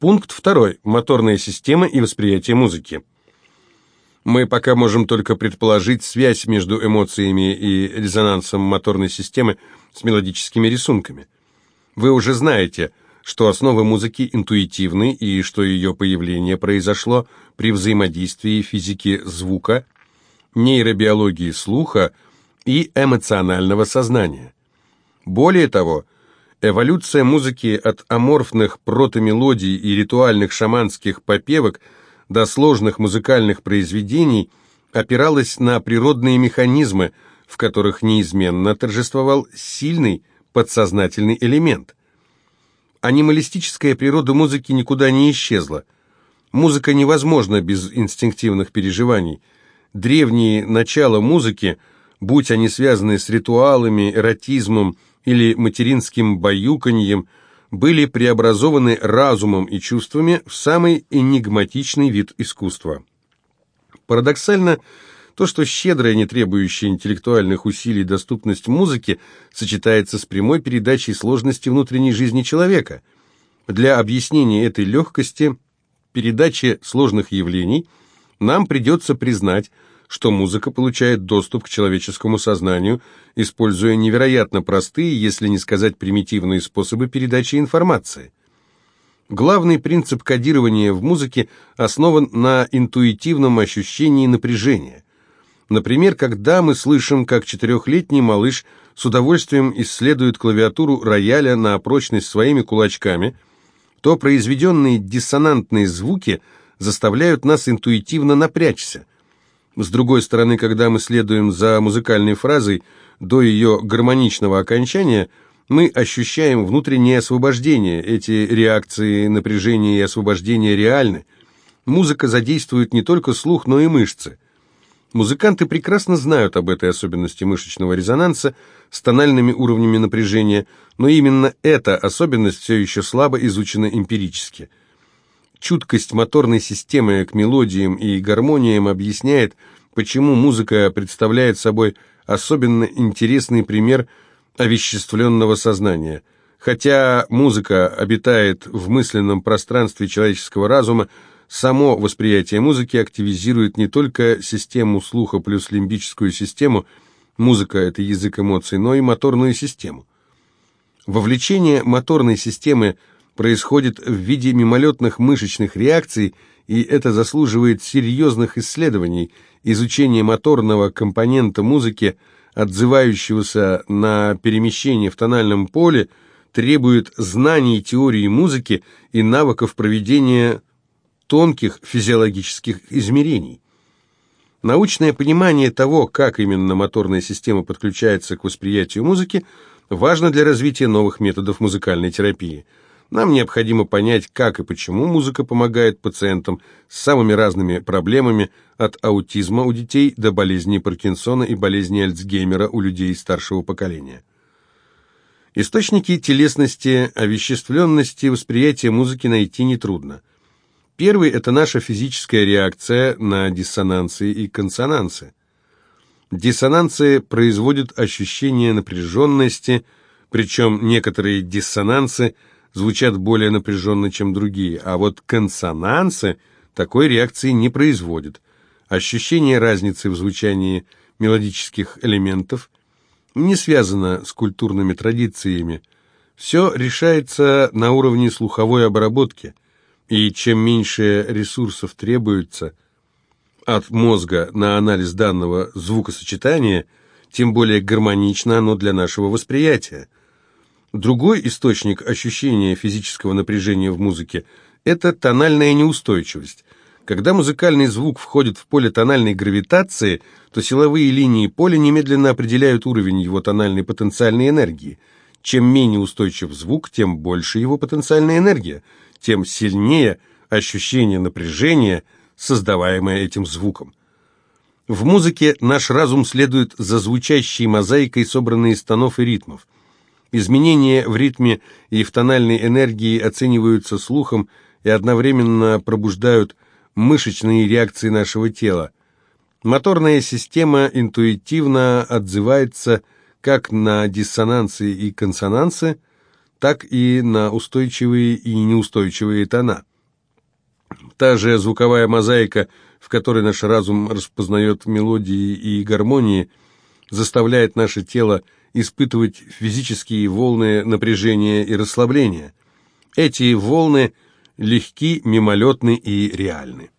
Пункт второй. Моторная система и восприятие музыки. Мы пока можем только предположить связь между эмоциями и резонансом моторной системы с мелодическими рисунками. Вы уже знаете, что основы музыки интуитивны и что ее появление произошло при взаимодействии физики звука, нейробиологии слуха и эмоционального сознания. Более того, эволюция музыки от аморфных протомелодий и ритуальных шаманских попевок до сложных музыкальных произведений опиралась на природные механизмы, в которых неизменно торжествовал сильный подсознательный элемент. Анималистическая природа музыки никуда не исчезла. Музыка невозможна без инстинктивных переживаний. Древние начала музыки, будь они связаны с ритуалами, эротизмом или материнским баюканьем, были преобразованы разумом и чувствами в самый энигматичный вид искусства. Парадоксально, то, что щедрая, не требующая интеллектуальных усилий доступность музыки сочетается с прямой передачей сложности внутренней жизни человека. Для объяснения этой легкости, передачи сложных явлений, нам придется признать, что музыка получает доступ к человеческому сознанию, используя невероятно простые, если не сказать примитивные способы передачи информации. Главный принцип кодирования в музыке основан на интуитивном ощущении напряжения. Например, когда мы слышим, как четырехлетний малыш с удовольствием исследует клавиатуру рояля на прочность своими кулачками, то произведенные диссонантные звуки заставляют нас интуитивно напрячься. С другой стороны, когда мы следуем за музыкальной фразой до ее гармоничного окончания, мы ощущаем внутреннее освобождение, эти реакции напряжения и освобождения реальны. Музыка задействует не только слух, но и мышцы – Музыканты прекрасно знают об этой особенности мышечного резонанса с тональными уровнями напряжения, но именно эта особенность все еще слабо изучена эмпирически. Чуткость моторной системы к мелодиям и гармониям объясняет, почему музыка представляет собой особенно интересный пример овеществленного сознания. Хотя музыка обитает в мысленном пространстве человеческого разума, Само восприятие музыки активизирует не только систему слуха плюс лимбическую систему, музыка – это язык эмоций, но и моторную систему. Вовлечение моторной системы происходит в виде мимолетных мышечных реакций, и это заслуживает серьезных исследований. Изучение моторного компонента музыки, отзывающегося на перемещение в тональном поле, требует знаний теории музыки и навыков проведения тонких физиологических измерений. Научное понимание того, как именно моторная система подключается к восприятию музыки, важно для развития новых методов музыкальной терапии. Нам необходимо понять, как и почему музыка помогает пациентам с самыми разными проблемами, от аутизма у детей до болезни Паркинсона и болезни Альцгеймера у людей старшего поколения. Источники телесности, овеществленности восприятия музыки найти нетрудно. Первый – это наша физическая реакция на диссонансы и консонансы. Диссонансы производят ощущение напряженности, причем некоторые диссонансы звучат более напряженно, чем другие, а вот консонансы такой реакции не производят. Ощущение разницы в звучании мелодических элементов не связано с культурными традициями. Все решается на уровне слуховой обработки – и чем меньше ресурсов требуется от мозга на анализ данного звукосочетания, тем более гармонично оно для нашего восприятия. Другой источник ощущения физического напряжения в музыке – это тональная неустойчивость. Когда музыкальный звук входит в поле тональной гравитации, то силовые линии поля немедленно определяют уровень его тональной потенциальной энергии. Чем менее устойчив звук, тем больше его потенциальная энергия – тем сильнее ощущение напряжения, создаваемое этим звуком. В музыке наш разум следует за звучащей мозаикой, собранной из тонов и ритмов. Изменения в ритме и в тональной энергии оцениваются слухом и одновременно пробуждают мышечные реакции нашего тела. Моторная система интуитивно отзывается как на диссонансы и консонансы, так и на устойчивые и неустойчивые тона. Та же звуковая мозаика, в которой наш разум распознает мелодии и гармонии, заставляет наше тело испытывать физические волны напряжения и расслабления. Эти волны легки, мимолетны и реальны.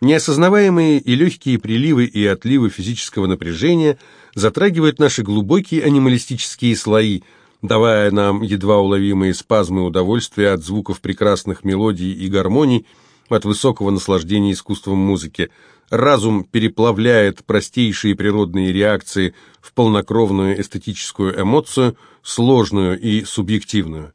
Неосознаваемые и легкие приливы и отливы физического напряжения затрагивают наши глубокие анималистические слои, давая нам едва уловимые спазмы удовольствия от звуков прекрасных мелодий и гармоний, от высокого наслаждения искусством музыки. Разум переплавляет простейшие природные реакции в полнокровную эстетическую эмоцию, сложную и субъективную.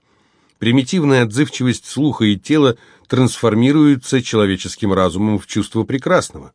Примитивная отзывчивость слуха и тела трансформируется человеческим разумом в чувство прекрасного.